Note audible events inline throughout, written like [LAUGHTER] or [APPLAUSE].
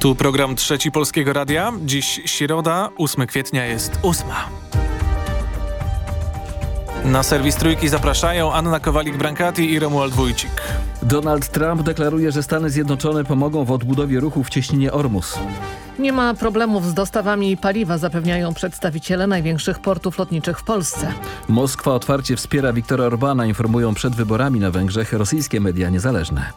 Tu program Trzeci Polskiego Radia. Dziś środa, 8 kwietnia jest ósma. Na serwis Trójki zapraszają Anna Kowalik-Brankati i Romuald Wójcik. Donald Trump deklaruje, że Stany Zjednoczone pomogą w odbudowie ruchu w cieśninie Ormus. Nie ma problemów z dostawami paliwa, zapewniają przedstawiciele największych portów lotniczych w Polsce. Moskwa otwarcie wspiera Viktora Orbana, informują przed wyborami na Węgrzech rosyjskie media niezależne.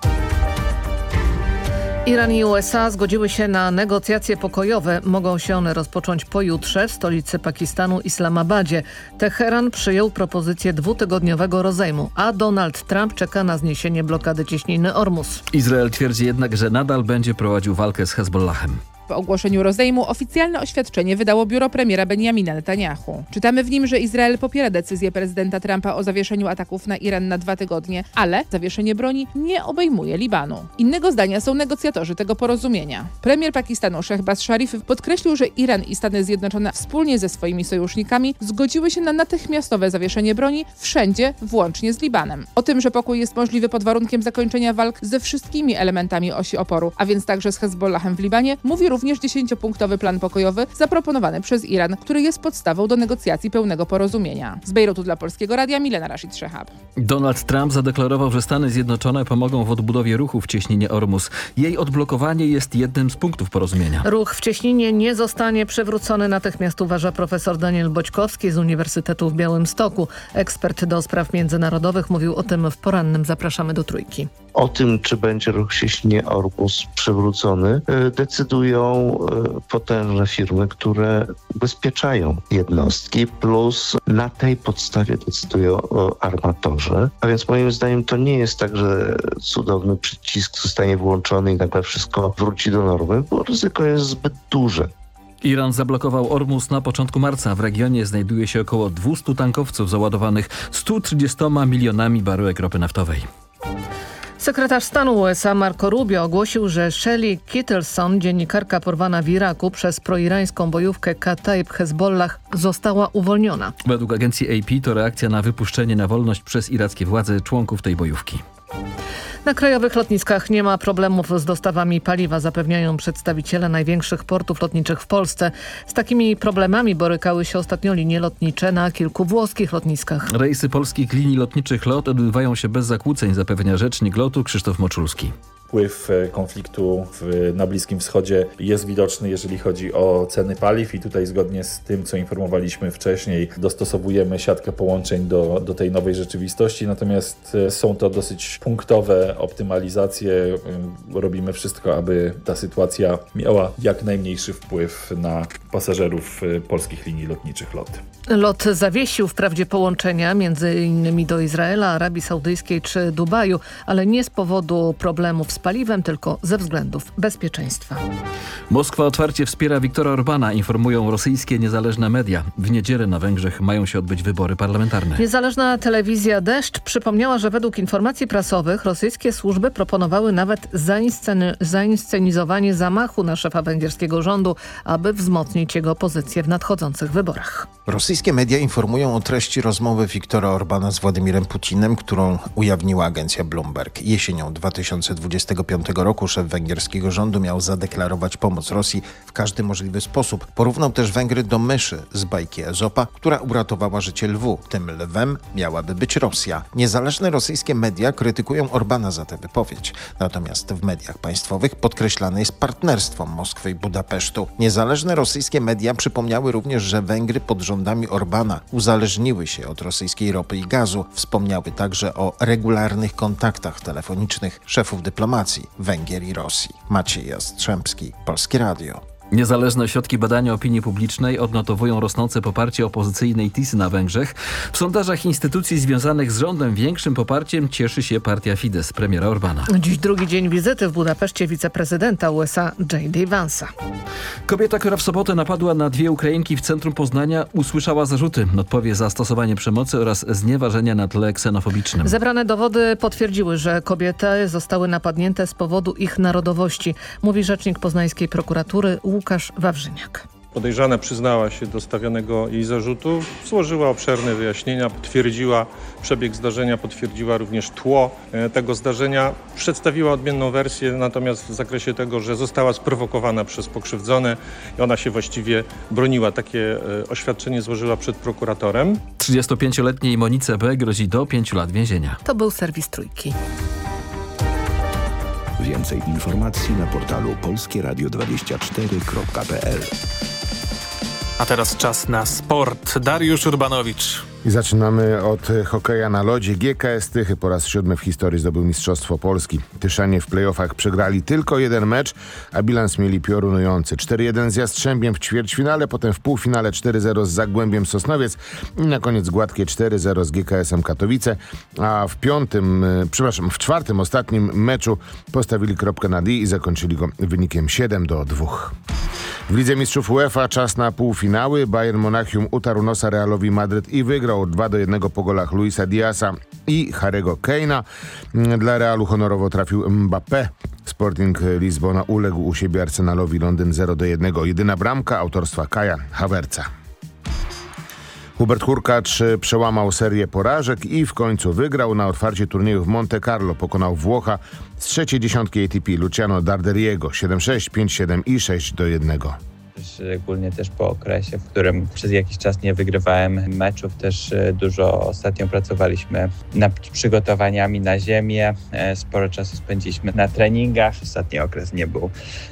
Iran i USA zgodziły się na negocjacje pokojowe. Mogą się one rozpocząć pojutrze w stolicy Pakistanu Islamabadzie. Teheran przyjął propozycję dwutygodniowego rozejmu, a Donald Trump czeka na zniesienie blokady cieśniny Ormus. Izrael twierdzi jednak, że nadal będzie prowadził walkę z Hezbollahem. Po ogłoszeniu rozejmu oficjalne oświadczenie wydało biuro premiera Benjamina Netanyahu. Czytamy w nim, że Izrael popiera decyzję prezydenta Trumpa o zawieszeniu ataków na Iran na dwa tygodnie, ale zawieszenie broni nie obejmuje Libanu. Innego zdania są negocjatorzy tego porozumienia. Premier Pakistanu Shehbaz Sharif podkreślił, że Iran i Stany Zjednoczone wspólnie ze swoimi sojusznikami zgodziły się na natychmiastowe zawieszenie broni wszędzie, włącznie z Libanem. O tym, że pokój jest możliwy pod warunkiem zakończenia walk ze wszystkimi elementami osi oporu, a więc także z Hezbollahem w Libanie, mówi również również 10-punktowy plan pokojowy zaproponowany przez Iran, który jest podstawą do negocjacji pełnego porozumienia. Z Bejrutu dla Polskiego Radia Milena Rashid Shehab. Donald Trump zadeklarował, że Stany Zjednoczone pomogą w odbudowie ruchu w cieśninie Ormus. Jej odblokowanie jest jednym z punktów porozumienia. Ruch w cieśninie nie zostanie przywrócony natychmiast, uważa profesor Daniel Boćkowski z Uniwersytetu w Białymstoku. Ekspert do spraw międzynarodowych mówił o tym w porannym. Zapraszamy do Trójki. O tym, czy będzie ruch cieśninie Ormus przywrócony, e, decydują e, potężne firmy, które ubezpieczają jednostki, plus na tej podstawie decydują armatorzy. A więc moim zdaniem to nie jest tak, że cudowny przycisk zostanie włączony i nagle wszystko wróci do normy, bo ryzyko jest zbyt duże. Iran zablokował Ormus na początku marca. W regionie znajduje się około 200 tankowców załadowanych 130 milionami baryłek ropy naftowej. Sekretarz stanu USA Marco Rubio ogłosił, że Shelly Kittleson, dziennikarka porwana w Iraku przez proirańską bojówkę Kataib Hezbollah, została uwolniona. Według agencji AP to reakcja na wypuszczenie na wolność przez irackie władze członków tej bojówki. Na krajowych lotniskach nie ma problemów z dostawami paliwa, zapewniają przedstawiciele największych portów lotniczych w Polsce. Z takimi problemami borykały się ostatnio linie lotnicze na kilku włoskich lotniskach. Rejsy polskich linii lotniczych LOT odbywają się bez zakłóceń, zapewnia rzecznik lotu Krzysztof Moczulski wpływ e, konfliktu w, na Bliskim Wschodzie jest widoczny, jeżeli chodzi o ceny paliw i tutaj zgodnie z tym, co informowaliśmy wcześniej, dostosowujemy siatkę połączeń do, do tej nowej rzeczywistości, natomiast e, są to dosyć punktowe optymalizacje. E, robimy wszystko, aby ta sytuacja miała jak najmniejszy wpływ na pasażerów polskich linii lotniczych LOT. LOT zawiesił wprawdzie połączenia między innymi do Izraela, Arabii Saudyjskiej czy Dubaju, ale nie z powodu problemów z paliwem, tylko ze względów bezpieczeństwa. Moskwa otwarcie wspiera Viktora Orbana, informują rosyjskie niezależne media. W niedzielę na Węgrzech mają się odbyć wybory parlamentarne. Niezależna telewizja Deszcz przypomniała, że według informacji prasowych rosyjskie służby proponowały nawet zainscenizowanie zamachu na szefa węgierskiego rządu, aby wzmocnić jego pozycję w nadchodzących wyborach. Rosyjskie media informują o treści rozmowy Viktora Orbana z Władimirem Putinem, którą ujawniła agencja Bloomberg. Jesienią 2025 roku szef węgierskiego rządu miał zadeklarować pomoc Rosji w każdy możliwy sposób. Porównał też Węgry do myszy z bajki Ezopa, która uratowała życie lwu. Tym lwem miałaby być Rosja. Niezależne rosyjskie media krytykują Orbana za tę wypowiedź. Natomiast w mediach państwowych podkreślane jest partnerstwo Moskwy i Budapesztu. Niezależne rosyjskie media przypomniały również, że Węgry pod rządami Orbana uzależniły się od rosyjskiej ropy i gazu. Wspomniały także o regularnych kontaktach telefonicznych szefów dyplomacji Węgier i Rosji. Maciej Jastrzębski, Polskie Radio. Niezależne środki badania opinii publicznej odnotowują rosnące poparcie opozycyjnej TIS na Węgrzech. W sondażach instytucji związanych z rządem większym poparciem cieszy się partia Fidesz premiera Orbana. Dziś drugi dzień wizyty w Budapeszcie wiceprezydenta USA J.D. Vance'a. Kobieta, która w sobotę napadła na dwie Ukrainki w centrum Poznania usłyszała zarzuty. Odpowie za stosowanie przemocy oraz znieważenia na tle ksenofobicznym. Zebrane dowody potwierdziły, że kobiety zostały napadnięte z powodu ich narodowości, mówi rzecznik poznańskiej prokuratury Łukasz Wawrzyniak. Podejrzana przyznała się do stawianego jej zarzutu, złożyła obszerne wyjaśnienia, potwierdziła przebieg zdarzenia, potwierdziła również tło e, tego zdarzenia. Przedstawiła odmienną wersję, natomiast w zakresie tego, że została sprowokowana przez pokrzywdzone i ona się właściwie broniła. Takie e, oświadczenie złożyła przed prokuratorem. 35-letniej Monice B. grozi do 5 lat więzienia. To był serwis Trójki. Więcej informacji na portalu polskieradio24.pl A teraz czas na sport. Dariusz Urbanowicz. I zaczynamy od hokeja na lodzie. GKS Tychy po raz siódmy w historii zdobył Mistrzostwo Polski. Tyszanie w playoffach przegrali tylko jeden mecz, a bilans mieli piorunujący. 4-1 z Jastrzębiem w ćwierćfinale, potem w półfinale 4-0 z Zagłębiem Sosnowiec i na koniec gładkie 4-0 z GKS-em Katowice, a w piątym, e, przepraszam, w czwartym, ostatnim meczu postawili kropkę na D i zakończyli go wynikiem 7 do 2. W Lidze Mistrzów UEFA czas na półfinały. Bayern Monachium utarł nosa Realowi Madryt i wygrał 2 do 1 po golach Luisa Diasa i Harego Keina. Dla Realu honorowo trafił Mbappé. Sporting Lizbona uległ u siebie Arsenalowi Londyn 0 do 1. Jedyna bramka autorstwa Kaja Haverca. Hubert Hurkacz przełamał serię porażek i w końcu wygrał. Na otwarcie turnieju w Monte Carlo pokonał Włocha z trzeciej dziesiątki ATP Luciano Darderiego 7-6, 5-7 i 6 do 1. Szczególnie też po okresie, w którym przez jakiś czas nie wygrywałem meczów, też e, dużo ostatnio pracowaliśmy nad przygotowaniami na ziemię. E, Sporo czasu spędziliśmy na treningach. Ostatni okres nie był,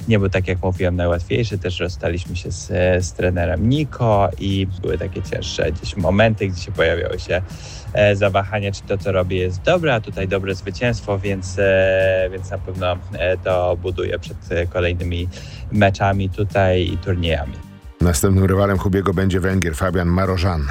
nie był tak jak mówiłem najłatwiejszy. Też rozstaliśmy się z, z trenerem Niko i były takie cięższe gdzieś momenty, gdzie się pojawiały się e, zawahania, czy to, co robię, jest dobre, a tutaj dobre zwycięstwo, więc, e, więc na pewno e, to buduję przed e, kolejnymi meczami tutaj i turniejami. Następnym rywalem Hubiego będzie Węgier Fabian Marożan.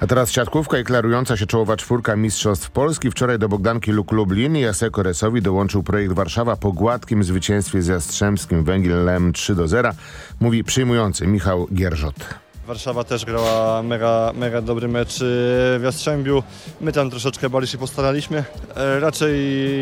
A teraz siatkówka i klarująca się czołowa czwórka Mistrzostw Polski. Wczoraj do Bogdanki Luk Lublin i Jaseko Resowi dołączył projekt Warszawa po gładkim zwycięstwie z Jastrzębskim Węgielem 3 do 0. Mówi przyjmujący Michał Gierżot. Warszawa też grała mega, mega dobry mecz y, w Jastrzębiu. My tam troszeczkę bardziej się postaraliśmy. E, Raczej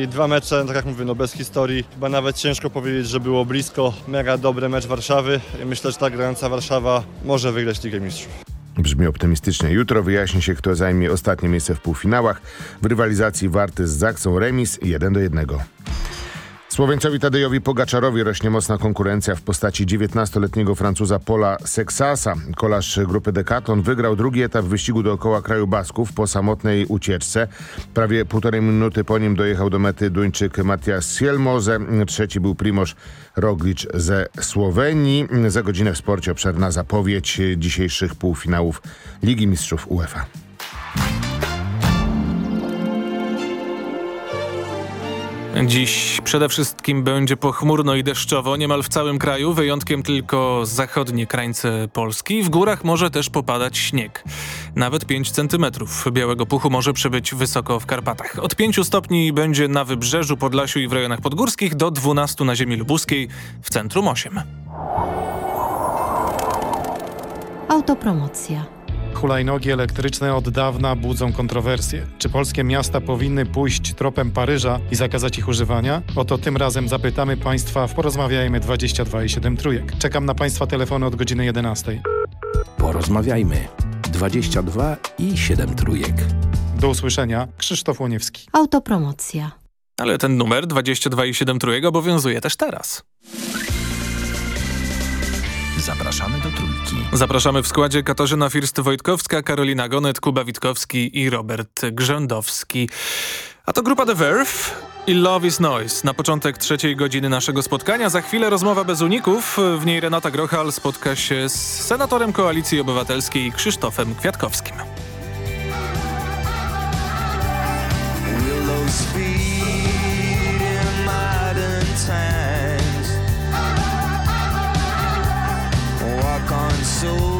dwa mecze, tak jak mówię, no bez historii. Chyba nawet ciężko powiedzieć, że było blisko. Mega dobry mecz Warszawy. Myślę, że ta grająca Warszawa może wygrać Ligę Mistrzów. Brzmi optymistycznie. Jutro wyjaśni się, kto zajmie ostatnie miejsce w półfinałach. W rywalizacji Warty z Zaksą remis 1 do 1. Słoweńcowi Tadejowi Pogaczarowi rośnie mocna konkurencja w postaci 19-letniego Francuza Paula Seksasa. Kolarz grupy Decathlon wygrał drugi etap wyścigu dookoła kraju Basków po samotnej ucieczce. Prawie półtorej minuty po nim dojechał do mety Duńczyk Matias Sielmoze. Trzeci był Primoz Roglic ze Słowenii. Za godzinę w sporcie obszerna zapowiedź dzisiejszych półfinałów Ligi Mistrzów UEFA. Dziś przede wszystkim będzie pochmurno i deszczowo niemal w całym kraju, wyjątkiem tylko zachodnie krańce Polski. W górach może też popadać śnieg. Nawet 5 centymetrów białego puchu może przybyć wysoko w Karpatach. Od 5 stopni będzie na Wybrzeżu, Podlasiu i w rejonach podgórskich do 12 na ziemi lubuskiej, w centrum 8. Autopromocja. Hulajnogi elektryczne od dawna budzą kontrowersje. Czy polskie miasta powinny pójść tropem Paryża i zakazać ich używania? Oto tym razem zapytamy Państwa w Porozmawiajmy 22 i 7 trójek. Czekam na Państwa telefony od godziny 11. Porozmawiajmy. 22 i 7 trójek. Do usłyszenia. Krzysztof Łoniewski. Autopromocja. Ale ten numer 22 i 7 trójek obowiązuje też teraz. Zapraszamy do trójki. Zapraszamy w składzie Katarzyna First-Wojtkowska, Karolina Gonet, Kuba Witkowski i Robert Grzędowski. A to grupa The Verve i Love is Noise. Na początek trzeciej godziny naszego spotkania. Za chwilę rozmowa bez uników. W niej Renata Grochal spotka się z senatorem Koalicji Obywatelskiej Krzysztofem Kwiatkowskim. soul.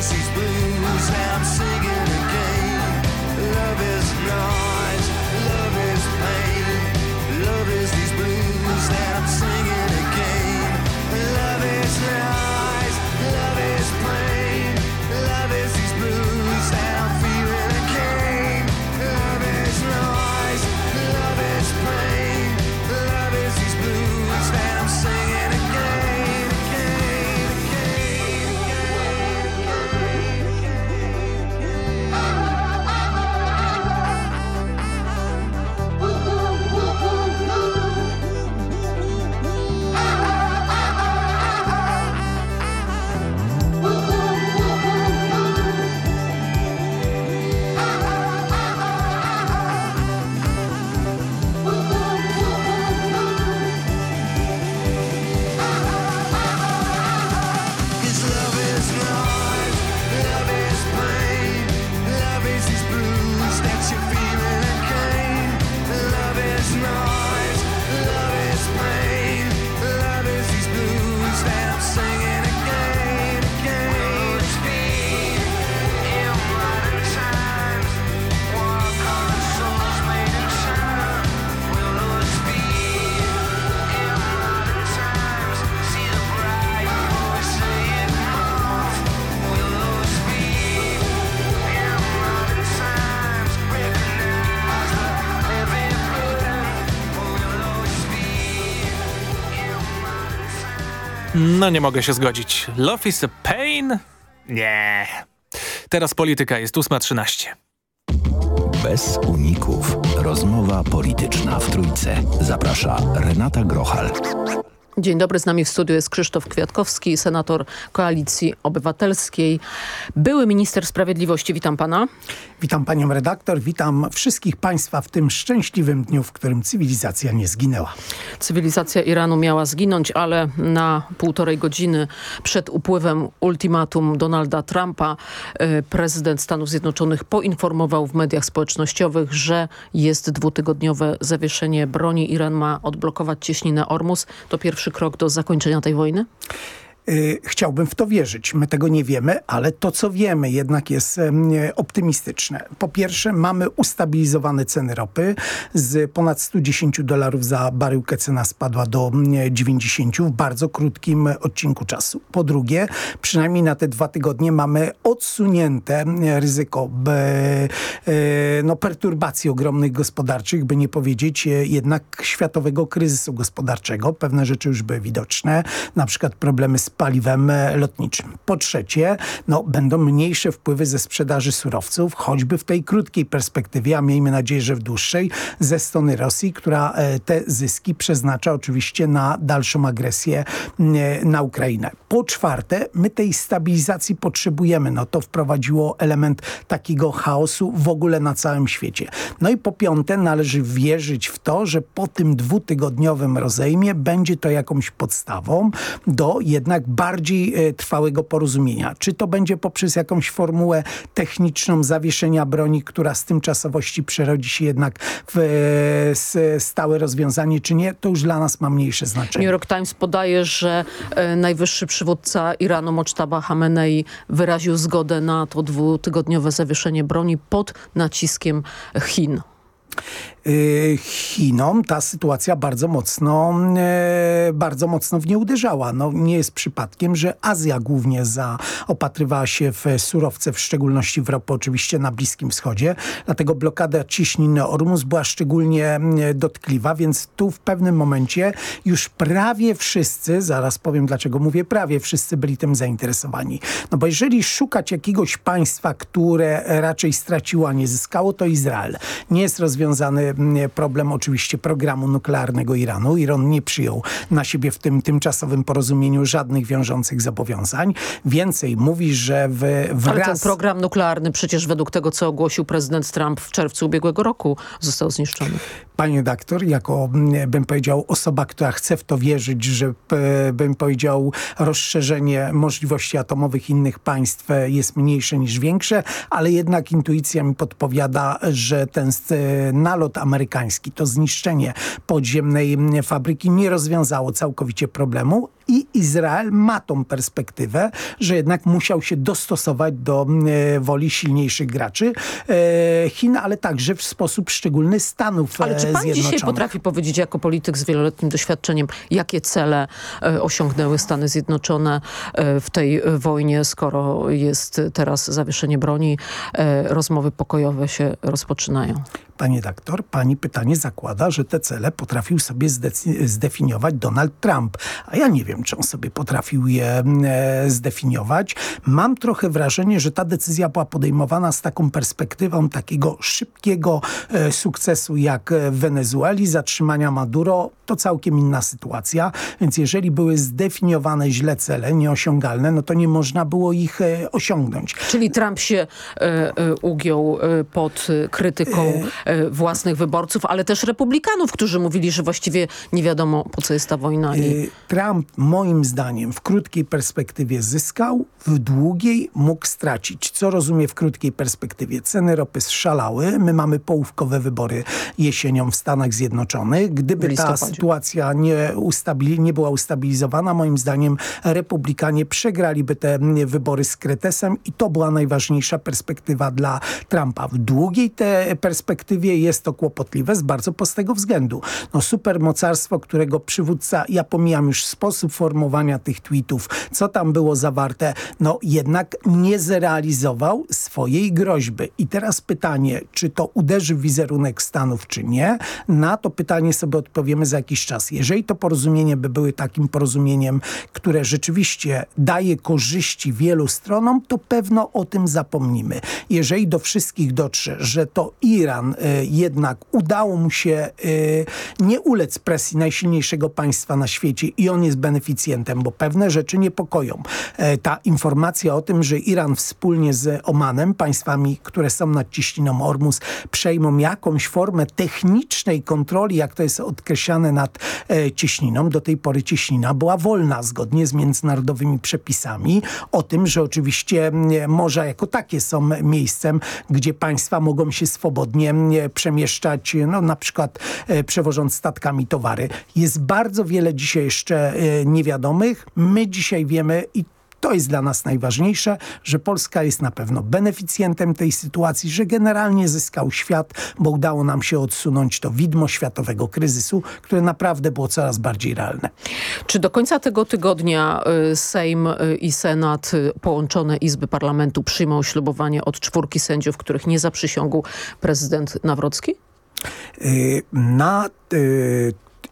Macy's Blues, and sing. No nie mogę się zgodzić. Love is a pain? Nie. Teraz polityka jest 8.13. Bez uników. Rozmowa polityczna w Trójce. Zaprasza Renata Grochal. Dzień dobry, z nami w studiu jest Krzysztof Kwiatkowski, senator Koalicji Obywatelskiej, były minister sprawiedliwości. Witam pana. Witam panią redaktor, witam wszystkich państwa w tym szczęśliwym dniu, w którym cywilizacja nie zginęła. Cywilizacja Iranu miała zginąć, ale na półtorej godziny przed upływem ultimatum Donalda Trumpa e, prezydent Stanów Zjednoczonych poinformował w mediach społecznościowych, że jest dwutygodniowe zawieszenie broni. Iran ma odblokować cieśninę Ormus. To pierwszy krok do zakończenia tej wojny? Y, Chciałbym w to wierzyć. My tego nie wiemy, ale to, co wiemy, jednak jest optymistyczne. Po pierwsze, mamy ustabilizowane ceny ropy. Z ponad 110 dolarów za baryłkę cena spadła do mm, 90 w bardzo krótkim odcinku czasu. Po drugie, przynajmniej na te dwa tygodnie mamy odsunięte ryzyko b, e, no, perturbacji ogromnych gospodarczych, by nie powiedzieć e, jednak światowego kryzysu gospodarczego. Pewne rzeczy już były widoczne, na przykład problemy z paliwem e, lotniczym. Po trzecie, no, będą mniejsze wpływy ze sprzedaży surowców, choćby w tej krótkiej perspektywie, a miejmy nadzieję, że w dłuższej, ze strony Rosji, która e, te zyski przeznacza oczywiście na dalszą agresję e, na Ukrainę. Po czwarte, my tej stabilizacji potrzebujemy. No to wprowadziło element takiego chaosu w ogóle na całym świecie. No i po piąte, należy wierzyć w to, że po tym dwutygodniowym rozejmie będzie to jakąś podstawą do jednak jednak bardziej e, trwałego porozumienia. Czy to będzie poprzez jakąś formułę techniczną zawieszenia broni, która z tymczasowości przerodzi się jednak w e, stałe rozwiązanie, czy nie, to już dla nas ma mniejsze znaczenie. New York Times podaje, że e, najwyższy przywódca Iranu Mocztaba Hamenei wyraził zgodę na to dwutygodniowe zawieszenie broni pod naciskiem Chin. Y, Chinom ta sytuacja bardzo mocno, e, bardzo mocno w nie uderzała. No, nie jest przypadkiem, że Azja głównie zaopatrywała się w surowce, w szczególności w ropę oczywiście na Bliskim Wschodzie. Dlatego blokada ciśniny Ormus była szczególnie dotkliwa, więc tu w pewnym momencie już prawie wszyscy, zaraz powiem dlaczego mówię prawie wszyscy byli tym zainteresowani. No bo jeżeli szukać jakiegoś państwa, które raczej straciło, a nie zyskało, to Izrael. Nie jest rozwiązany problem oczywiście programu nuklearnego Iranu. Iran nie przyjął na siebie w tym tymczasowym porozumieniu żadnych wiążących zobowiązań. Więcej mówi, że w, wraz... Ale ten program nuklearny przecież według tego, co ogłosił prezydent Trump w czerwcu ubiegłego roku został zniszczony. Panie doktor, jako bym powiedział osoba, która chce w to wierzyć, że bym powiedział rozszerzenie możliwości atomowych innych państw jest mniejsze niż większe, ale jednak intuicja mi podpowiada, że ten nalot amerykański, to zniszczenie podziemnej fabryki nie rozwiązało całkowicie problemu i Izrael ma tą perspektywę, że jednak musiał się dostosować do e, woli silniejszych graczy e, Chin, ale także w sposób szczególny Stanów Ale czy pan Zjednoczonych. dzisiaj potrafi powiedzieć jako polityk z wieloletnim doświadczeniem, jakie cele e, osiągnęły Stany Zjednoczone e, w tej wojnie, skoro jest teraz zawieszenie broni, e, rozmowy pokojowe się rozpoczynają? Panie doktor, pani pytanie zakłada, że te cele potrafił sobie zdefiniować Donald Trump. A ja nie wiem, czy on sobie potrafił je e, zdefiniować. Mam trochę wrażenie, że ta decyzja była podejmowana z taką perspektywą takiego szybkiego e, sukcesu jak w Wenezueli, zatrzymania Maduro. To całkiem inna sytuacja. Więc jeżeli były zdefiniowane źle cele, nieosiągalne, no to nie można było ich e, osiągnąć. Czyli Trump się e, e, ugiął e, pod krytyką E, własnych wyborców, ale też republikanów, którzy mówili, że właściwie nie wiadomo po co jest ta wojna. I... E, Trump moim zdaniem w krótkiej perspektywie zyskał, w długiej mógł stracić. Co rozumie w krótkiej perspektywie? Ceny ropy szalały, my mamy połówkowe wybory jesienią w Stanach Zjednoczonych. Gdyby ta sytuacja nie, nie była ustabilizowana, moim zdaniem republikanie przegraliby te wybory z Kretesem i to była najważniejsza perspektywa dla Trumpa. W długiej te perspektywie jest to kłopotliwe z bardzo prostego względu. No supermocarstwo, którego przywódca, ja pomijam już sposób formowania tych tweetów, co tam było zawarte, no jednak nie zrealizował swojej groźby. I teraz pytanie, czy to uderzy w wizerunek Stanów, czy nie? Na to pytanie sobie odpowiemy za jakiś czas. Jeżeli to porozumienie by były takim porozumieniem, które rzeczywiście daje korzyści wielu stronom, to pewno o tym zapomnimy. Jeżeli do wszystkich dotrze, że to Iran y, jednak udało mu się y, nie ulec presji najsilniejszego państwa na świecie i on jest beneficjentem, bo pewne rzeczy niepokoją. E, ta informacja o tym, że Iran wspólnie z Omanem, państwami, które są nad ciśniną Ormus, przejmą jakąś formę technicznej kontroli, jak to jest odkreślane nad e, cieśniną. Do tej pory cieśnina była wolna zgodnie z międzynarodowymi przepisami o tym, że oczywiście morza jako takie są miejscem, gdzie państwa mogą się swobodnie przemieszczać, no na przykład e, przewożąc statkami towary. Jest bardzo wiele dzisiaj jeszcze niewiadomych. My dzisiaj wiemy i to jest dla nas najważniejsze, że Polska jest na pewno beneficjentem tej sytuacji, że generalnie zyskał świat, bo udało nam się odsunąć to widmo światowego kryzysu, które naprawdę było coraz bardziej realne. Czy do końca tego tygodnia y, Sejm y, i Senat, y, połączone Izby Parlamentu przyjmą ślubowanie od czwórki sędziów, których nie zaprzysiągł prezydent Nawrocki? Na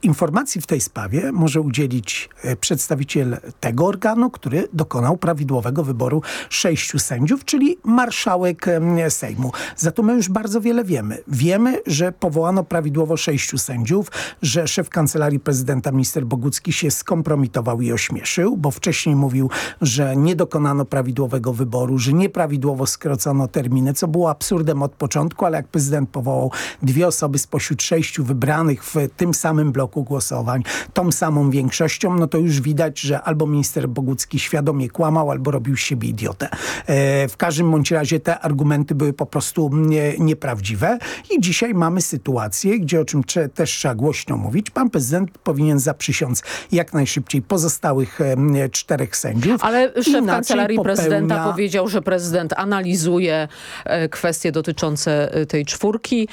Informacji w tej sprawie może udzielić e, przedstawiciel tego organu, który dokonał prawidłowego wyboru sześciu sędziów, czyli marszałek Sejmu. Za to my już bardzo wiele wiemy. Wiemy, że powołano prawidłowo sześciu sędziów, że szef Kancelarii Prezydenta minister Bogucki się skompromitował i ośmieszył, bo wcześniej mówił, że nie dokonano prawidłowego wyboru, że nieprawidłowo skrocono terminy, co było absurdem od początku, ale jak prezydent powołał dwie osoby spośród sześciu wybranych w tym samym bloku, bloku głosowań tą samą większością, no to już widać, że albo minister Bogucki świadomie kłamał, albo robił z siebie idiotę. E, w każdym bądź razie te argumenty były po prostu nie, nieprawdziwe i dzisiaj mamy sytuację, gdzie o czym też trzeba głośno mówić, pan prezydent powinien zaprzysiąc jak najszybciej pozostałych e, czterech sędziów. Ale szef kancelarii popełnia- prezydenta powiedział, że prezydent analizuje e, kwestie dotyczące tej czwórki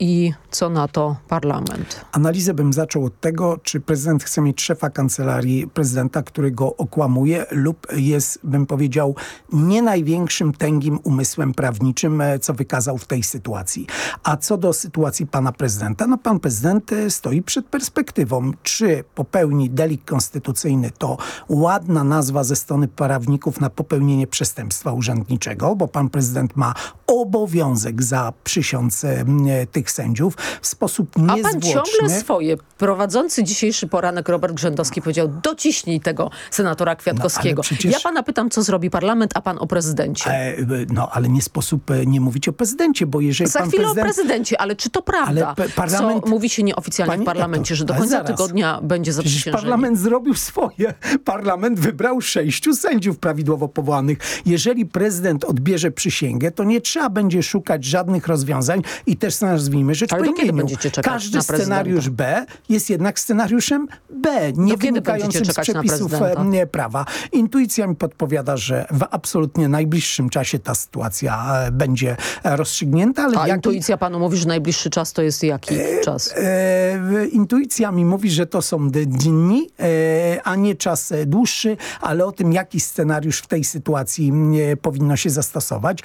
i co na to parlament. Analizę bym zaczął od tego, czy prezydent chce mieć szefa kancelarii prezydenta, który go okłamuje lub jest, bym powiedział, nie największym tęgim umysłem prawniczym, e, co wykazał w tej sytuacji. A co do sytuacji pana prezydenta, no pan prezydent e, stoi przed perspektywą, czy popełni delikt konstytucyjny, to ładna nazwa ze strony prawników na popełnienie przestępstwa urzędniczego, bo pan prezydent ma obowiązek zaprzysiąc e, tych sędziów w sposób A pan niezwłoczny. ciągle swoje. Prowadzący dzisiejszy poranek Robert Grzędowski powiedział, dociśnij tego senatora Kwiatkowskiego. No, przecież- Ja pana pytam, co zrobi parlament, a pan o prezydencie. E, no, ale nie sposób e, nie mówić o prezydencie, bo jeżeli Za chwilę prezydent... o prezydencie, ale czy to prawda, Ale parlament- co mówi się nieoficjalnie Pani w parlamencie, redaktor, że do końca zaraz. tygodnia będzie Przecież zaprzysiężenie? parlament zrobił swoje. Parlament wybrał sześciu sędziów prawidłowo powołanych. Jeżeli prezydent odbierze przysięgę, to nie trzeba będzie szukać żadnych rozwiązań i też nazwijmy rzecz Ale po imieniu. Każdy scenariusz B jest jednak scenariuszem B, nie kiedy wynikającym z przepisów e, nie, prawa. Intuicja mi podpowiada, że w absolutnie najbliższym czasie ta sytuacja e, będzie e, rozstrzygnięta, ale A jak intuicja panu mówi, że najbliższy czas to jest jaki czas? E, intuicja mi mówi, że to są dni, e, a nie czas e, dłuższy, ale o tym, jaki scenariusz w tej sytuacji e, powinno się zastosować,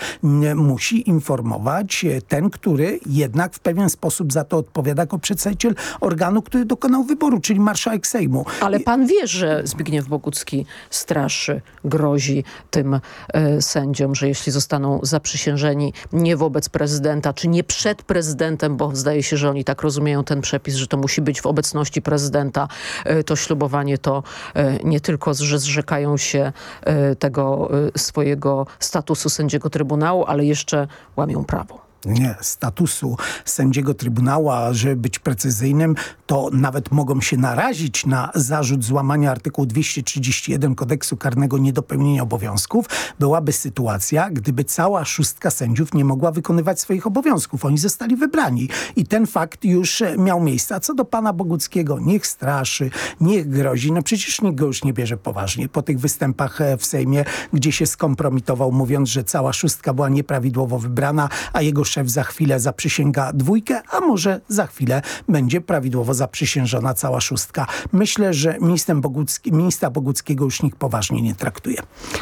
musi informować e, ten, który jednak w pewien sposób za to odpowiada jako przedstawiciel organu, który dokonał wyboru, czyli marszałek Sejmu. Ale pan wie, że Zbigniew Bogucki straszy, grozi tym e, sędziom, że jeśli zostaną zaprzysiężeni nie wobec prezydenta, czy nie przed prezydentem, bo zdaje się, że oni tak rozumieją ten przepis, że to musi być w obecności prezydenta, e, to ślubowanie to e, nie tylko, że zrzekają się tego swojego statusu sędziego Trybunału, ale jeszcze łamią prawo. Nie, statusu sędziego Trybunału, a żeby być precyzyjnym, to nawet mogą się narazić na zarzut złamania artykułu 231 kodeksu karnego niedopełnienia obowiązków, byłaby sytuacja, gdyby cała szóstka sędziów nie mogła wykonywać swoich obowiązków. Oni zostali wybrani i ten fakt już e, miał miejsce. A co do pana Boguckiego, niech straszy, niech grozi. No przecież nikt go już nie bierze poważnie po tych występach e, w Sejmie, gdzie się skompromitował, mówiąc, że cała szóstka była nieprawidłowo wybrana, a jego za chwilę zaprzysięga dwójkę, a może za chwilę będzie prawidłowo zaprzysiężona cała szóstka. Myślę, że ministrem Bogucki, ministra Boguckiego już nikt poważnie nie traktuje.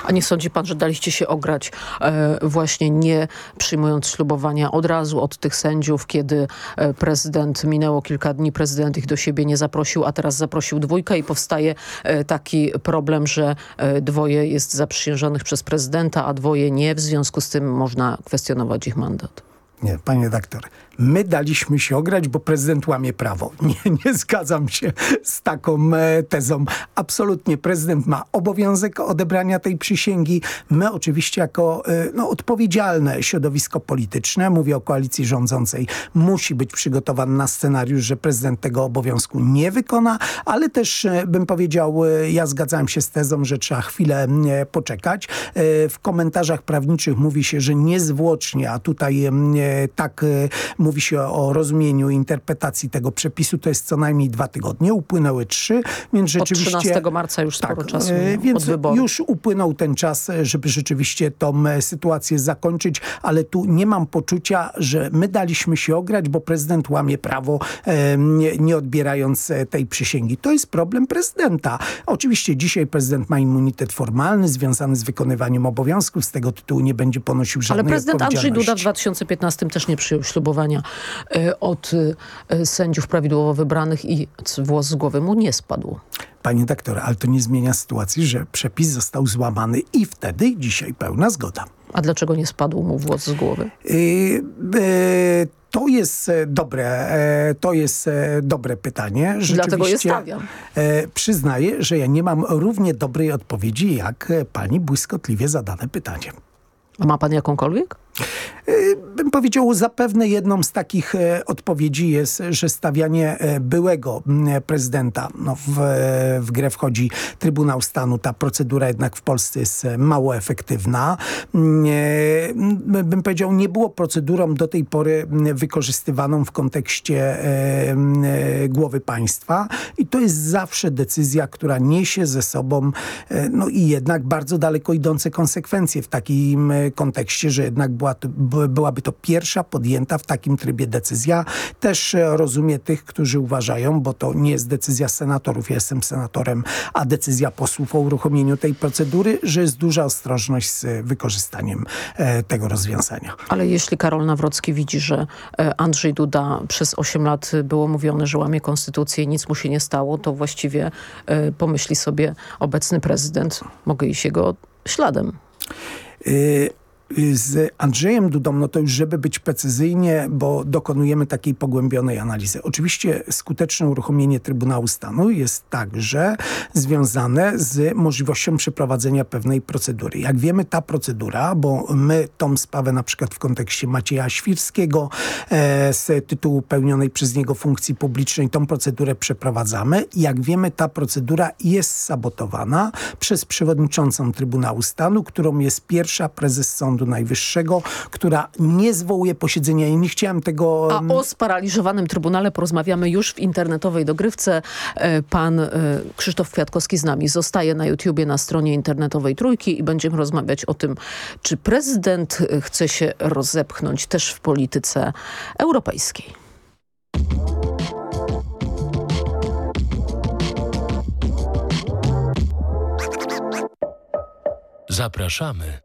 A nie sądzi pan, że daliście się ograć e, właśnie nie przyjmując ślubowania od razu od tych sędziów, kiedy e, prezydent, minęło kilka dni, prezydent ich do siebie nie zaprosił, a teraz zaprosił dwójkę i powstaje e, taki problem, że e, dwoje jest zaprzysiężonych przez prezydenta, a dwoje nie, w związku z tym można kwestionować ich mandat. Nie, panie redaktor, my daliśmy się ograć, bo prezydent łamie prawo. [LAUGHS] Nie, nie zgadzam się z taką e, tezą. Absolutnie prezydent ma obowiązek odebrania tej przysięgi. My oczywiście jako e, no, odpowiedzialne środowisko polityczne, mówię o koalicji rządzącej, musi być przygotowany na scenariusz, że prezydent tego obowiązku nie wykona, ale też e, bym powiedział, ja zgadzałem się z tezą, że trzeba chwilę poczekać. W komentarzach prawniczych mówi się, że niezwłocznie, a tutaj tak mówi się o rozumieniu interpretacji tego przepisu, to jest co najmniej dwa tygodnie. Upłynęły trzy, więc Od rzeczywiście... 13 marca już sporo Tak, czasu e, więc od już upłynął ten czas, e, żeby rzeczywiście tą e, sytuację zakończyć, ale tu nie mam poczucia, że my daliśmy się ograć, bo prezydent łamie prawo, nie, nie odbierając tej przysięgi. To jest problem prezydenta. Oczywiście dzisiaj prezydent ma immunitet formalny związany z wykonywaniem obowiązków, z tego tytułu nie będzie ponosił Ale żadnej prezydent Andrzej Duda w odpowiedzialności. 2015 też nie przyjął ślubowania e, od e, sędziów prawidłowo wybranych i włos z głowy mu nie spadł. Panie doktorze, ale to nie zmienia sytuacji, że przepis został złamany i wtedy dzisiaj pełna zgoda. A dlaczego nie spadł mu włos z głowy? Yy, yy, to jest e, dobre, to jest dobre pytanie. Dlatego je stawiam. Przyznaję, że ja nie mam równie dobrej odpowiedzi jak pani błyskotliwie zadane pytanie. A ma pan jakąkolwiek? Bym powiedział, zapewne jedną z takich e, odpowiedzi jest, że stawianie e, byłego prezydenta, no w, e, w grę wchodzi Trybunał Stanu. Ta procedura jednak w Polsce jest mało efektywna. Mm, Bym powiedział, nie było procedurą do tej pory wykorzystywaną w kontekście głowy państwa i to jest zawsze decyzja, która niesie ze sobą no i jednak bardzo daleko idące konsekwencje w takim kontekście, że jednak była byłaby to pierwsza podjęta w takim trybie decyzja. Też e, rozumie tych, którzy uważają, bo to nie jest decyzja senatorów, ja jestem senatorem, a decyzja posłów o uruchomieniu tej procedury, że jest duża ostrożność z wykorzystaniem e, tego rozwiązania. Ale jeśli Karol Nawrocki widzi, że e, Andrzej Duda przez 8 lat było mówione, że łamie konstytucję i nic mu się nie stało, to właściwie pomyśli sobie obecny prezydent, mogę iść jego śladem. Y, Z Andrzejem Dudą, no to już żeby być precyzyjnie, bo dokonujemy takiej pogłębionej analizy. Oczywiście skuteczne uruchomienie Trybunału Stanu jest także związane z możliwością przeprowadzenia pewnej procedury. Jak wiemy, ta procedura, bo my tą sprawę na przykład w kontekście Macieja Świrskiego e, z tytułu pełnionej przez niego funkcji publicznej, tą procedurę przeprowadzamy. Jak wiemy, ta procedura jest sabotowana przez przewodniczącą Trybunału Stanu, którą jest pierwsza prezes Sądu Najwyższego, która nie zwołuje posiedzenia i nie chciałem tego... A o sparaliżowanym Trybunale porozmawiamy już w internetowej dogrywce. E, Pan e, Krzysztof Kwiatkowski z nami zostaje na YouTubie na stronie internetowej Trójki i będziemy rozmawiać o tym, czy prezydent e, chce się rozepchnąć też w polityce europejskiej. Zapraszamy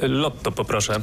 Lotto poproszę.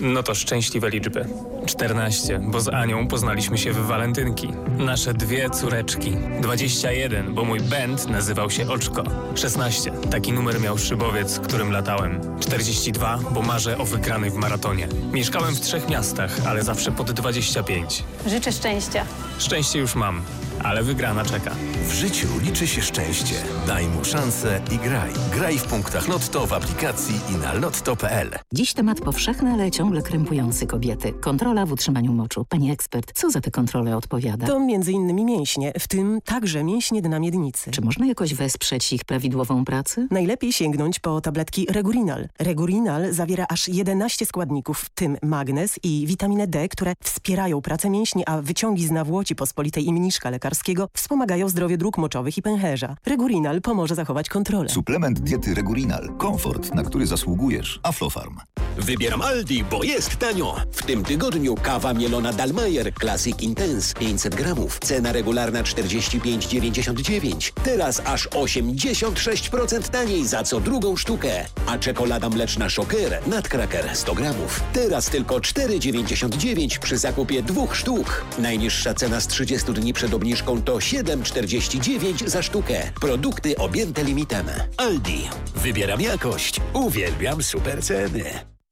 No to szczęśliwe liczby. 14, bo z Anią poznaliśmy się w walentynki. Nasze dwie córeczki. 21, bo mój band nazywał się Oczko. 16, taki numer miał szybowiec, którym latałem. 42, bo marzę o wygranej w maratonie. Mieszkałem w trzech miastach, ale zawsze pod 25. Życzę szczęścia. Szczęście już mam, ale wygrana czeka. W życiu liczy się szczęście. Daj mu szansę i graj. Graj w punktach Lotto w aplikacji i na lotto.pl. Dziś temat powszechny, ale ciągle krępujący kobiety. Kontrola w utrzymaniu moczu. Pani ekspert, co za te kontrole odpowiada? To między innymi mięśnie, w tym także mięśnie dna miednicy. Czy można jakoś wesprzeć ich prawidłową pracę? Najlepiej sięgnąć po tabletki Regurinal. Regurinal zawiera aż 11 składników, w tym magnez i witaminę D, które wspierają pracę mięśni, a wyciągi z nawłoci pospolitej i mniszka lekarskiego wspomagają zdrowie dróg moczowych i pęcherza. Regurinal pomoże zachować kontrolę. Suplement diety Regurinal. Komfort, na który zasługujesz. Aflofarm. Wybieram Aldi, bo jest tanio. W tym tygodniu kawa mielona Dalmayer Classic Intense 500 gramów. Cena regularna 45,99. Teraz aż 86% taniej za co drugą sztukę. A czekolada mleczna Shocker Nutcracker 100 gramów. Teraz tylko 4,99 przy zakupie dwóch sztuk. Najniższa cena z 30 dni przed obniżką to 7,49 za sztukę. Produkty objęte limitem. Aldi. Wybieram jakość. Uwielbiam super ceny.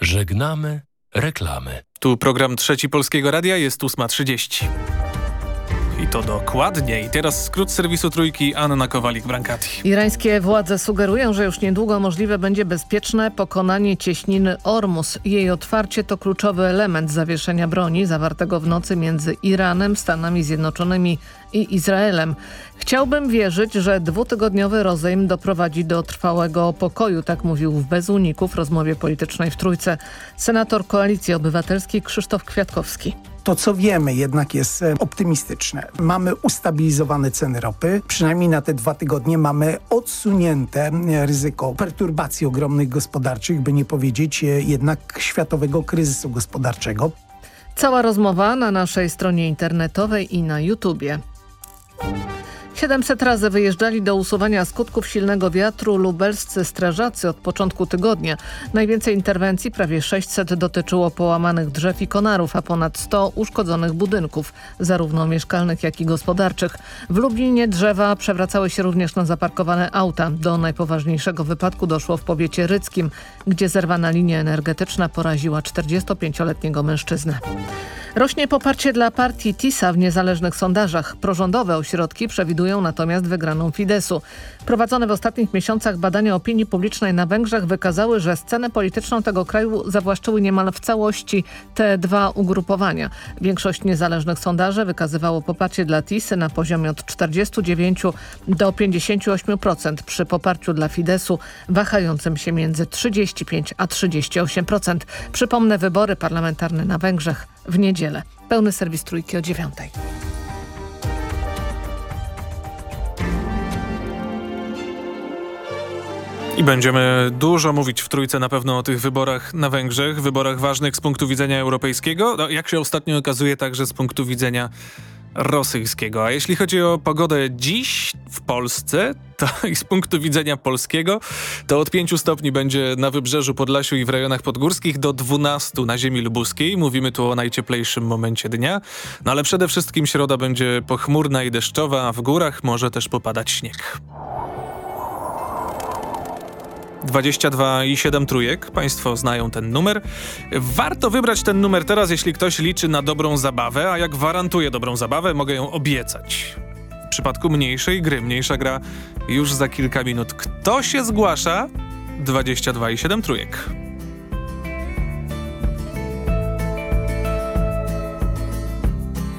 Żegnamy reklamy. Tu program Trzeci Polskiego Radia, jest 8.30. To dokładnie. I teraz skrót serwisu Trójki, Anna Kowalik-Brankati. Irańskie władze sugerują, że już niedługo możliwe będzie bezpieczne pokonanie cieśniny Ormus. Jej otwarcie to kluczowy element zawieszenia broni zawartego w nocy między Iranem, Stanami Zjednoczonymi i Izraelem. Chciałbym wierzyć, że dwutygodniowy rozejm doprowadzi do trwałego pokoju, tak mówił w Bez Uników rozmowie politycznej w Trójce senator Koalicji Obywatelskiej Krzysztof Kwiatkowski. To, co wiemy, jednak jest e, optymistyczne. Mamy ustabilizowane ceny ropy. Przynajmniej na te dwa tygodnie mamy odsunięte e, ryzyko perturbacji ogromnych gospodarczych, by nie powiedzieć e, jednak światowego kryzysu gospodarczego. Cała rozmowa na naszej stronie internetowej i na YouTubie. 700 razy wyjeżdżali do usuwania skutków silnego wiatru lubelscy strażacy od początku tygodnia. Najwięcej interwencji, prawie 600, dotyczyło połamanych drzew i konarów, a ponad 100 uszkodzonych budynków, zarówno mieszkalnych, jak i gospodarczych. W Lublinie drzewa przewracały się również na zaparkowane auta. Do najpoważniejszego wypadku doszło w powiecie ryckim, gdzie zerwana linia energetyczna poraziła 45-letniego mężczyznę. Rośnie poparcie dla partii TISA w niezależnych sondażach. Prorządowe ośrodki przewidują natomiast wygraną Fidesu. Prowadzone w ostatnich miesiącach badania opinii publicznej na Węgrzech wykazały, że scenę polityczną tego kraju zawłaszczyły niemal w całości te dwa ugrupowania. Większość niezależnych sondaży wykazywało poparcie dla TISy na poziomie od 49 do 58% przy poparciu dla Fidesu wahającym się między 35 a 38%. Przypomnę wybory parlamentarne na Węgrzech w niedzielę. Pełny serwis trójki o dziewiątej. I będziemy dużo mówić w Trójce na pewno o tych wyborach na Węgrzech, wyborach ważnych z punktu widzenia europejskiego, no, jak się ostatnio okazuje także z punktu widzenia rosyjskiego. A jeśli chodzi o pogodę dziś w Polsce, to [LAUGHS] i z punktu widzenia polskiego, to od 5 stopni będzie na wybrzeżu Podlasiu i w rejonach podgórskich do 12 na ziemi lubuskiej. Mówimy tu o najcieplejszym momencie dnia. No ale przede wszystkim środa będzie pochmurna i deszczowa, a w górach może też popadać śnieg. 22 i 7 trójek. Państwo znają ten numer. Warto wybrać ten numer teraz, jeśli ktoś liczy na dobrą zabawę, a jak gwarantuje dobrą zabawę, mogę ją obiecać. W przypadku mniejszej gry, mniejsza gra już za kilka minut. Kto się zgłasza? 22 i 7 trójek.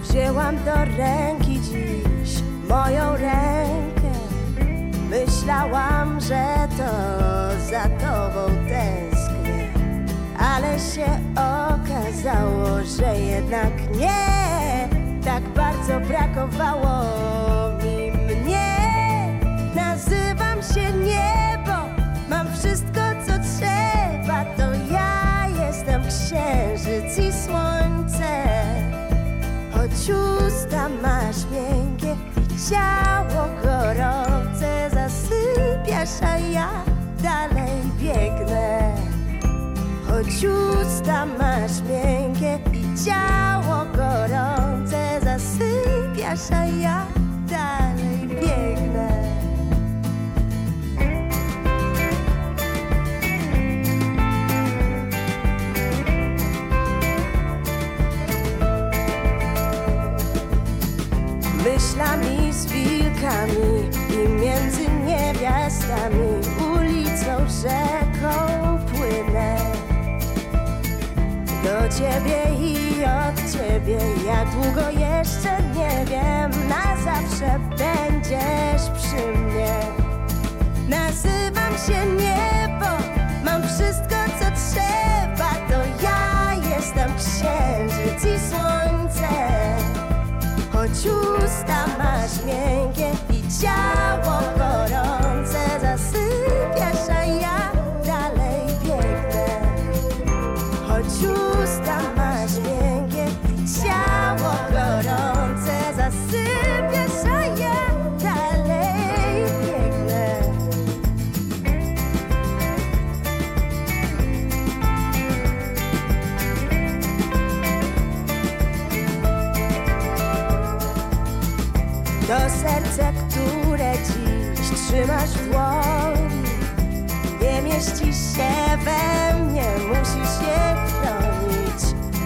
Wzięłam do ręki dziś moją rękę Myślałam, że to za tobą tęsknię Ale się okazało, że jednak nie. Tak bardzo brakowało mi mnie. Nazywam się niebo, mam wszystko co trzeba. To ja jestem księżyc i słońce. Choć usta masz miękkie i ciało gorące Zasypiasz, a ja dalej biegnę. Choć usta masz miękkie i ciało gorące Zasypiasz, a ja dalej biegnę. Myślami z wilkami i między niewiastami ulicą rzeką płynę. Do ciebie i od ciebie jak długo jeszcze nie wiem na zawsze będziesz przy mnie. Nazywam się niebo mam wszystko co trzeba to ja jestem księżyc i słońce. Choć usta masz miękkie i ciało się we mnie, musisz się chronić.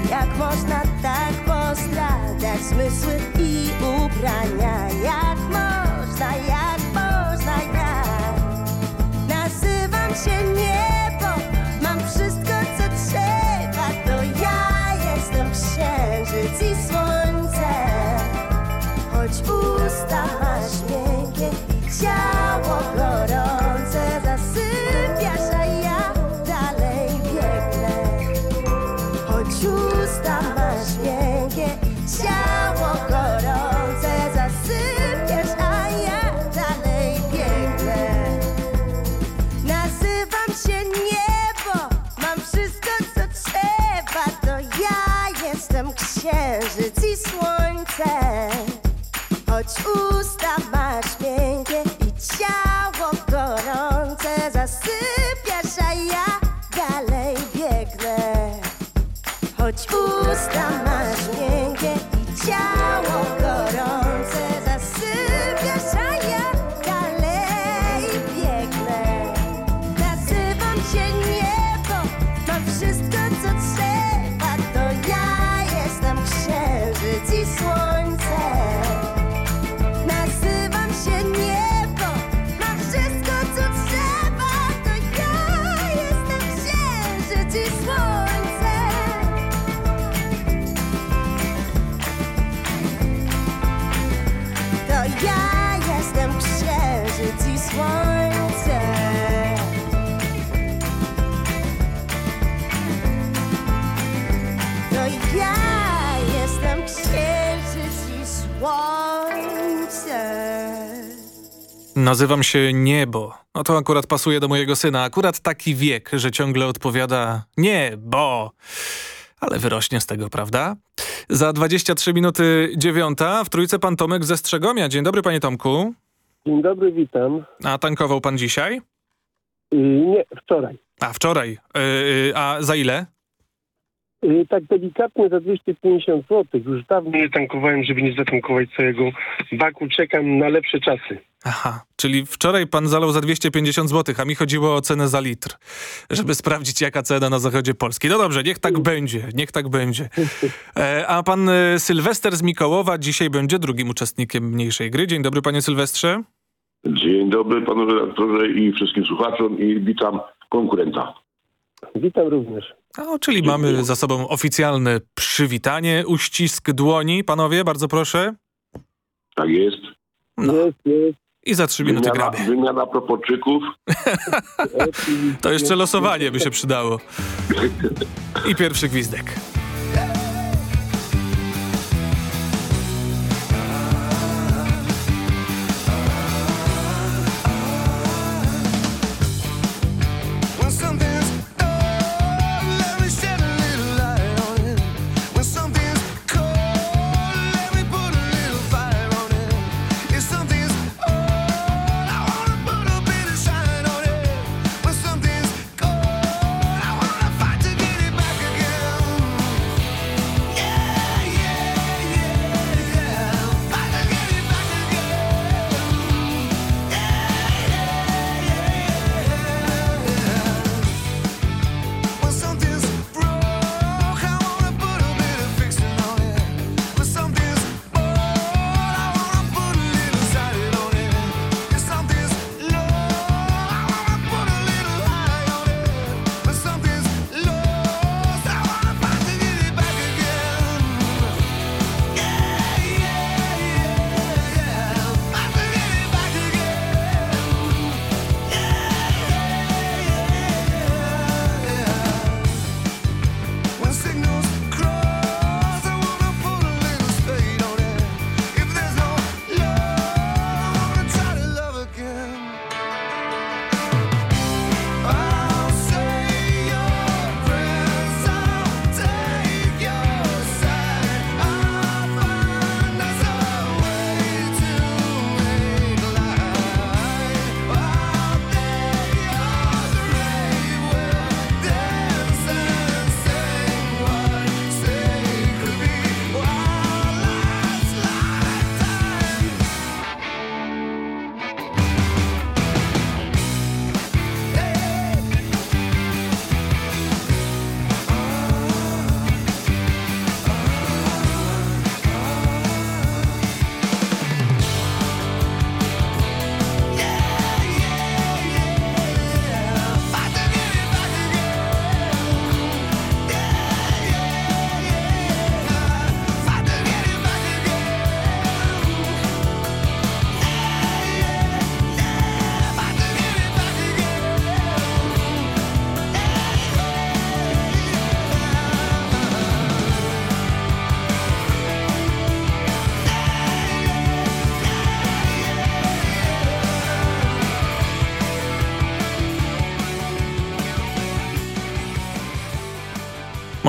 Jak można tak postradać zmysły i ubrania? Jak można, jak Nazywam się Niebo. No to akurat pasuje do mojego syna. Akurat taki wiek, że ciągle odpowiada nie, bo... Ale wyrośnie z tego, prawda? Za 23 minuty dziewiąta w trójce pan Tomek ze Strzegomia. Dzień dobry, panie Tomku. Dzień dobry, witam. A tankował pan dzisiaj? Yy, nie, wczoraj. A, wczoraj. Yy, a za ile? Yy, tak delikatnie za 250 zł. Już dawno nie tankowałem, żeby nie zatankować całego baku. Czekam na lepsze czasy. Aha, czyli wczoraj pan zalał za 250 zł, a mi chodziło o cenę za litr, żeby sprawdzić jaka cena na zachodzie Polski. No dobrze, niech tak będzie, niech tak będzie. E, a pan e, Sylwester z Mikołowa dzisiaj będzie drugim uczestnikiem mniejszej gry. Dzień dobry panie Sylwestrze. Dzień dobry panu redaktorze i wszystkim słuchaczom i witam konkurenta. Witam również. O, czyli mamy za sobą oficjalne przywitanie, uścisk dłoni. Panowie, bardzo proszę. Tak jest. No. Jest, jest. I za trzy minuty Wymiana, gramy. wymiana propoczyków. [LAUGHS] To jeszcze losowanie by się przydało. I pierwszy gwizdek.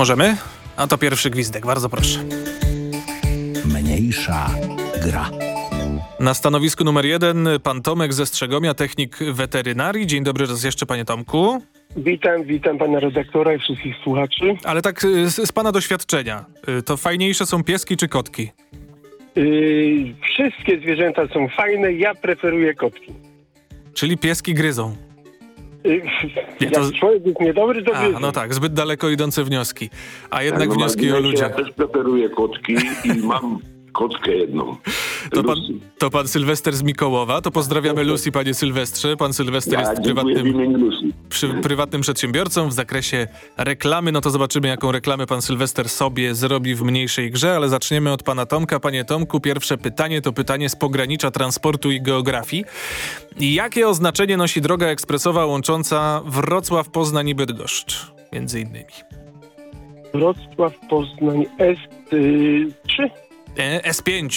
Możemy? A to pierwszy gwizdek, bardzo proszę. Mniejsza gra. Na stanowisku numer jeden pan Tomek ze Strzegomia, technik weterynarii. Dzień dobry raz jeszcze, panie Tomku. Witam, witam pana redaktora i wszystkich słuchaczy. Ale tak y, z, z pana doświadczenia, y, to fajniejsze są pieski czy kotki? Yy, wszystkie zwierzęta są fajne, ja preferuję kotki. Czyli pieski gryzą. Nie, jak to- człowiek jest niedobry, to A, no tak, zbyt daleko idące wnioski. A jednak Tak, no, wnioski o ludziach. Ja też preferuję kotki i mam kotkę jedną. To pan, to pan Sylwester z Mikołowa, to pozdrawiamy Lucy, panie Sylwestrze. Pan Sylwester Ja jest prywatnym, przy, prywatnym przedsiębiorcą w zakresie reklamy. No to zobaczymy, jaką reklamę pan Sylwester sobie zrobi w mniejszej grze, ale zaczniemy od pana Tomka. Panie Tomku, pierwsze pytanie to pytanie z pogranicza transportu i geografii. Jakie oznaczenie nosi droga ekspresowa łącząca Wrocław, Poznań i Bydgoszcz? Między innymi. Wrocław, Poznań, S3. E, S5.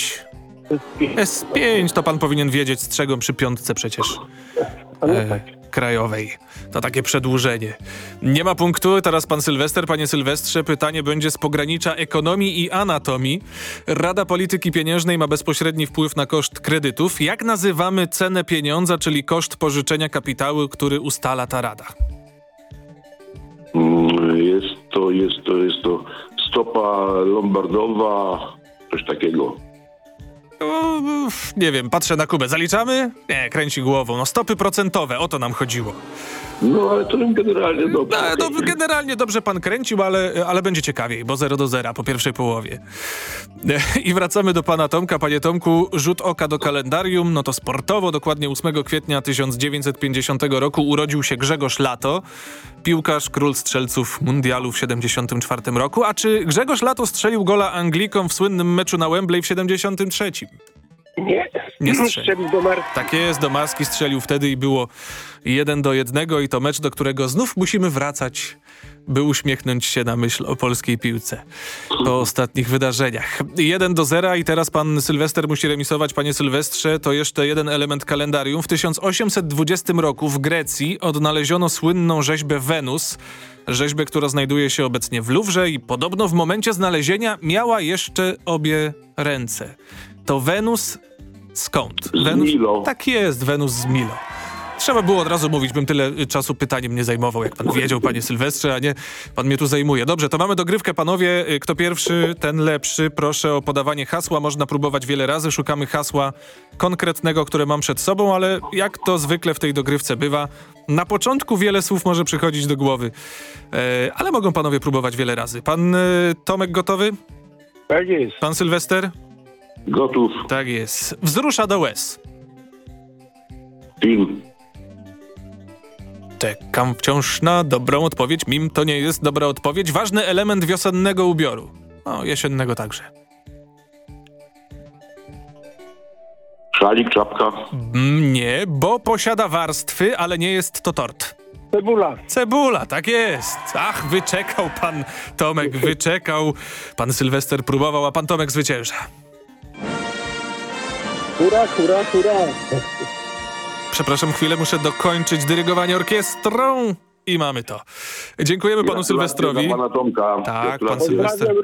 S5 to pan powinien wiedzieć strzegą przy piątce przecież. E, krajowej. To takie przedłużenie. Nie ma punktu, teraz pan Sylwester. Panie Sylwestrze, pytanie będzie z pogranicza ekonomii i anatomii. Rada Polityki Pieniężnej ma bezpośredni wpływ na koszt kredytów. Jak nazywamy cenę pieniądza, czyli koszt pożyczenia kapitału, który ustala ta rada? Mm, Jest to, jest to, jest to stopa lombardowa, coś takiego. O, uff, nie wiem, patrzę na Kubę. Zaliczamy? Nie, kręci głową. No stopy procentowe, o to nam chodziło. No ale to generalnie dobrze. No, no, generalnie dobrze pan kręcił, ale, ale będzie ciekawiej, bo 0 do 0 po pierwszej połowie. [LAUGHS] I wracamy do pana Tomka. Panie Tomku, rzut oka do kalendarium, no to sportowo, dokładnie 8 kwietnia 1950 roku urodził się Grzegorz Lato, piłkarz, król strzelców mundialu w 74 roku. A czy Grzegorz Lato strzelił gola Anglikom w słynnym meczu na Wembley w 73? Nie. Nie strzelił. Strzelił do Marki. Tak jest, Domarski strzelił wtedy i było jeden do jednego i to mecz, do którego znów musimy wracać, by uśmiechnąć się na myśl o polskiej piłce po ostatnich wydarzeniach. Jeden do zera i teraz pan Sylwester musi remisować. Panie Sylwestrze, to jeszcze jeden element kalendarium. W 1820 roku w Grecji odnaleziono słynną rzeźbę Wenus, rzeźbę, która znajduje się obecnie w Luwrze i podobno w momencie znalezienia miała jeszcze obie ręce. To Wenus skąd? Wenus? Milo. Tak jest, Wenus z Milo. Trzeba było od razu mówić, bym tyle y, czasu pytaniem nie zajmował, jak pan wiedział, panie Sylwestrze, a nie pan mnie tu zajmuje. Dobrze, to mamy dogrywkę, panowie. Y, Kto pierwszy, ten lepszy. Proszę o podawanie hasła. Można próbować wiele razy. Szukamy hasła konkretnego, które mam przed sobą, ale jak to zwykle w tej dogrywce bywa, na początku wiele słów może przychodzić do głowy. E, ale mogą panowie próbować wiele razy. Pan y, Tomek gotowy? Tak jest. Pan Sylwester? Gotów. Tak jest. Wzrusza do łez. Film. Czekam wciąż na dobrą odpowiedź. Mim to nie jest dobra odpowiedź. Ważny element wiosennego ubioru. O, jesiennego także. Szalik, czapka. Mm, nie, bo posiada warstwy, ale nie jest to tort. Cebula. Cebula, tak jest. Ach, wyczekał pan Tomek, wyczekał. Pan Sylwester próbował, a pan Tomek zwycięża. Hurra, hurra, hurra. Przepraszam, chwilę, muszę dokończyć dyrygowanie orkiestrą. I mamy to. Dziękujemy panu Sylwestrowi. pana Tomka. Tak, pan. Sylwester.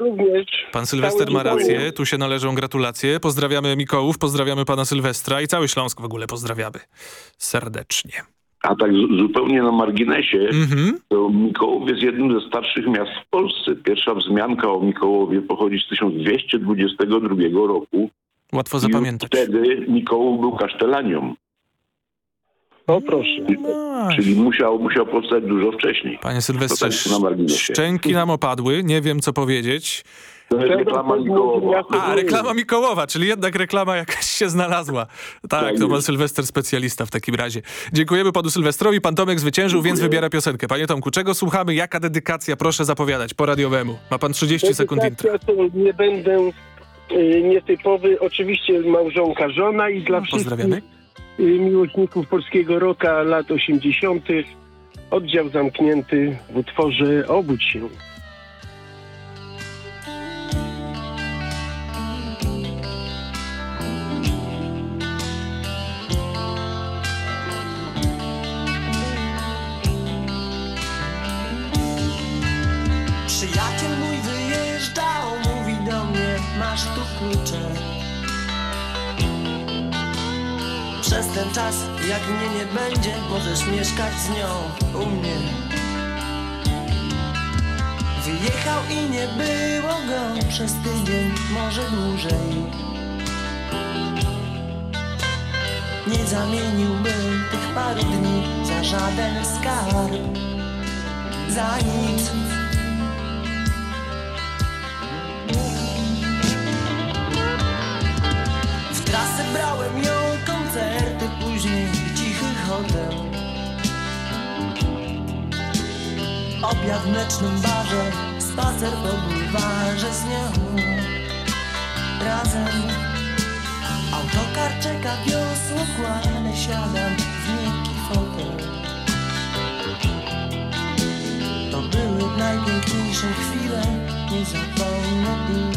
Pan Sylwester ma rację, tu się należą gratulacje. Pozdrawiamy Mikołów, pozdrawiamy pana Sylwestra i cały Śląsk w ogóle pozdrawiamy. Serdecznie. A tak zupełnie na marginesie, Mhm. to Mikołów jest jednym ze starszych miast w Polsce. Pierwsza wzmianka o Mikołowie pochodzi z 1222 roku. Łatwo I zapamiętać. wtedy Mikołów był kasztelanią. O proszę. Czyli musiał, musiał powstać dużo wcześniej. Panie Sylwestrze, tak na szczęki nam opadły, nie wiem co powiedzieć. To jest reklama Mikołowa. A, reklama Mikołowa, czyli jednak reklama jakaś się znalazła. Tak, Tak to pan jest. Sylwester specjalista w takim razie. Dziękujemy panu Sylwestrowi, pan Tomek zwyciężył, więc wybiera piosenkę. Panie Tomku, czego słuchamy? Jaka dedykacja? Proszę zapowiadać po radiowemu. Ma pan 30 sekund to nie będę nietypowy. Oczywiście małżonka żona i dla wszystkich Pozdrawiamy. y, miłośników polskiego roka lat 80. Oddział zamknięty w utworze Obudź się. Ten czas, jak mnie nie będzie, możesz mieszkać z nią u mnie. Wyjechał i nie było go przez tydzień, może dłużej. Nie zamieniłbym tych paru dni za żaden skarb, za nic. W trasę brałem ją, koncerty, później cichy hotel. Obiad w mlecznym barze, spacer po bulwarze z nią razem. Autokar czeka, wiosło kładę, siadam w miękki fotel. To były najpiękniejsze chwile, nie zapomnę ich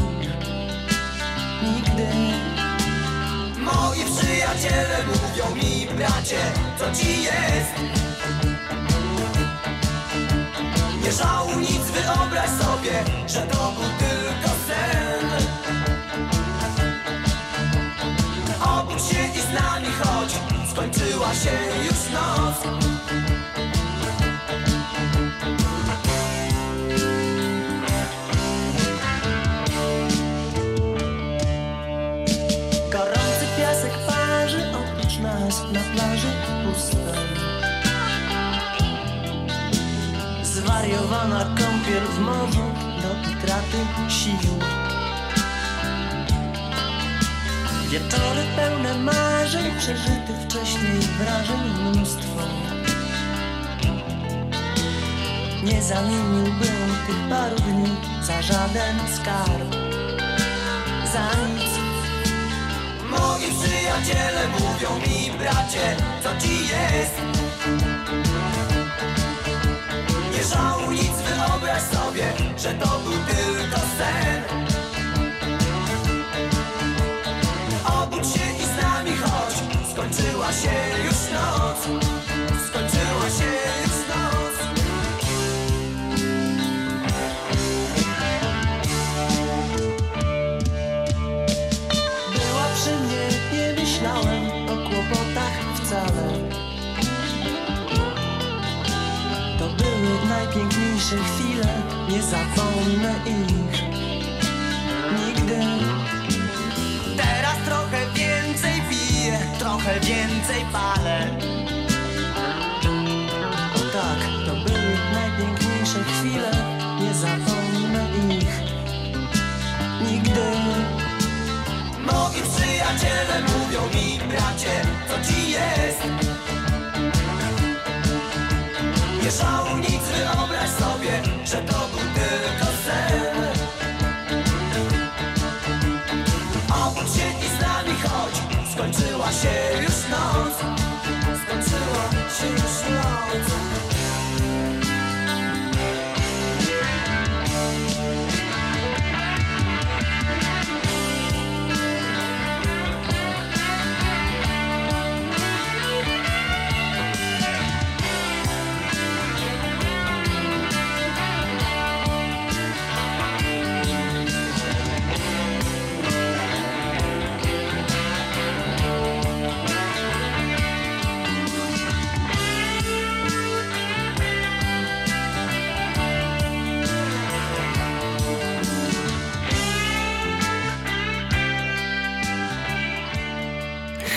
przyjaciele mówią mi, bracie, co ci jest? Nie żałuj nic, wyobraź sobie, że to był tylko sen. Obudź się i z nami chodź, skończyła się morzu do utraty sił. Wieczory pełne marzeń, przeżytych wcześniej wrażeń mnóstwo. Nie zamieniłbym tych paru dni za żaden skarb, za nic. Moi przyjaciele mówią mi, bracie, co ci jest? Nie żałuj nic, wyobraź sobie, że to był tylko sen. najpiękniejsze chwile, nie zapomnę ich nigdy. Teraz trochę więcej piję, trochę więcej palę. Tak, to były najpiękniejsze chwile, nie zapomnę ich nigdy. Moi przyjaciele mówią mi, bracie, co ci jest?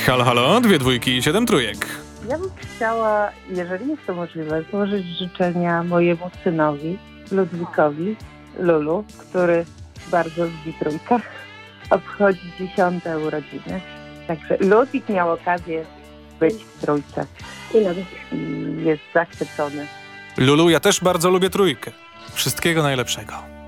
Halo, halo, dwie dwójki i siedem trójek. Ja bym chciała, jeżeli jest to możliwe, złożyć życzenia mojemu synowi, Ludwikowi, Lulu, który bardzo lubi trójkę. Obchodzi dziesiąte urodziny. Także Ludwik miał okazję być w trójce. I jest zachwycony. Lulu, ja też bardzo lubię trójkę. Wszystkiego najlepszego.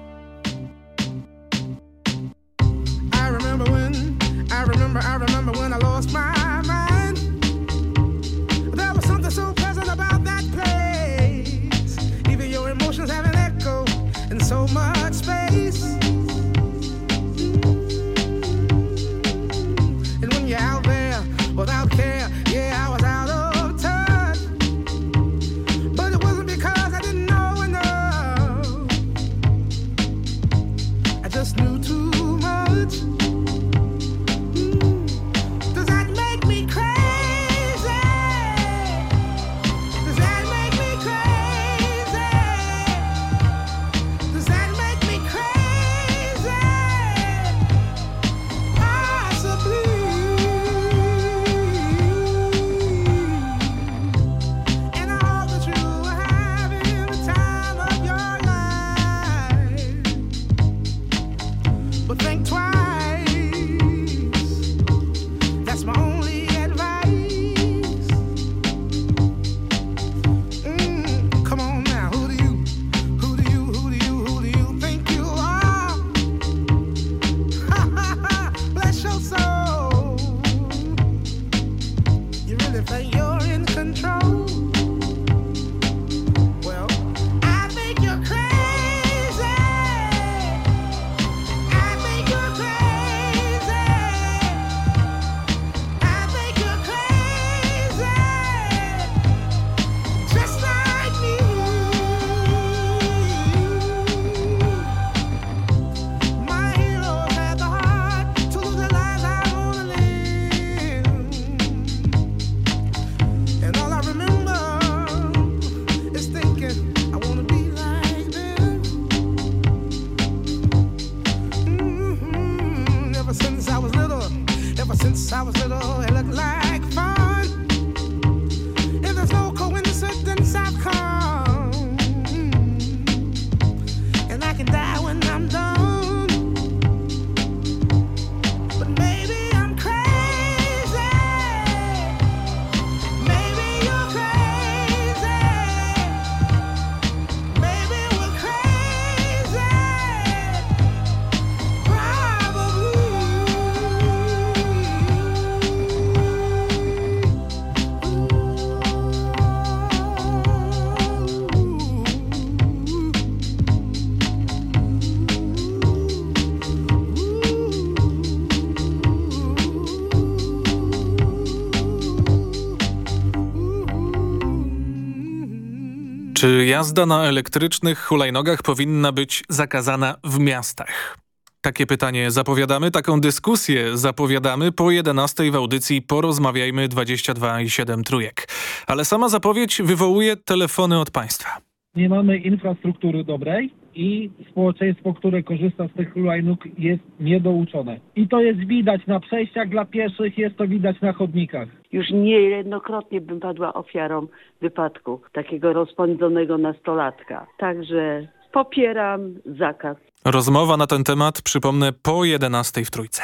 Czy jazda na elektrycznych hulajnogach powinna być zakazana w miastach? Takie pytanie zapowiadamy, taką dyskusję zapowiadamy po 11 w audycji Porozmawiajmy 22 i 7 trójek. Ale sama zapowiedź wywołuje telefony od Państwa. nie mamy infrastruktury dobrej i społeczeństwo, które korzysta z tych hulajnóg jest niedouczone. I to jest widać na przejściach dla pieszych, jest to widać na chodnikach. Już niejednokrotnie bym padła ofiarą wypadku takiego rozpędzonego nastolatka. Także popieram zakaz. Rozmowa na ten temat, przypomnę, po 11 w trójce.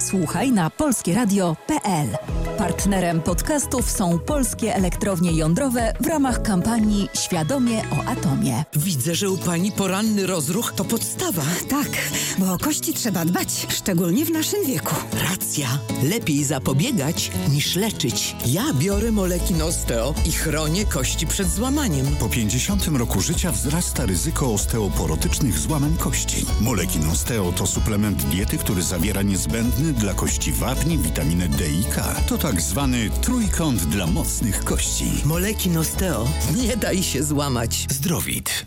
Słuchaj na polskieradio.pl. Partnerem podcastów są polskie elektrownie jądrowe w ramach kampanii Świadomie o atomie. Widzę, że u pani poranny rozruch to podstawa. Tak, bo o kości trzeba dbać, szczególnie w naszym wieku. Racja. Lepiej zapobiegać niż leczyć. Ja biorę moleki Osteo i chronię kości przed złamaniem. Po 50 roku życia wzrasta ryzyko osteoporotycznych złamań kości. Molekin Osteo to suplement diety, który zawiera niezbędny dla kości wapni, witaminę D i K. To tak zwany trójkąt dla mocnych kości. Moleki Osteo. Nie daj się złamać. Zdrowit.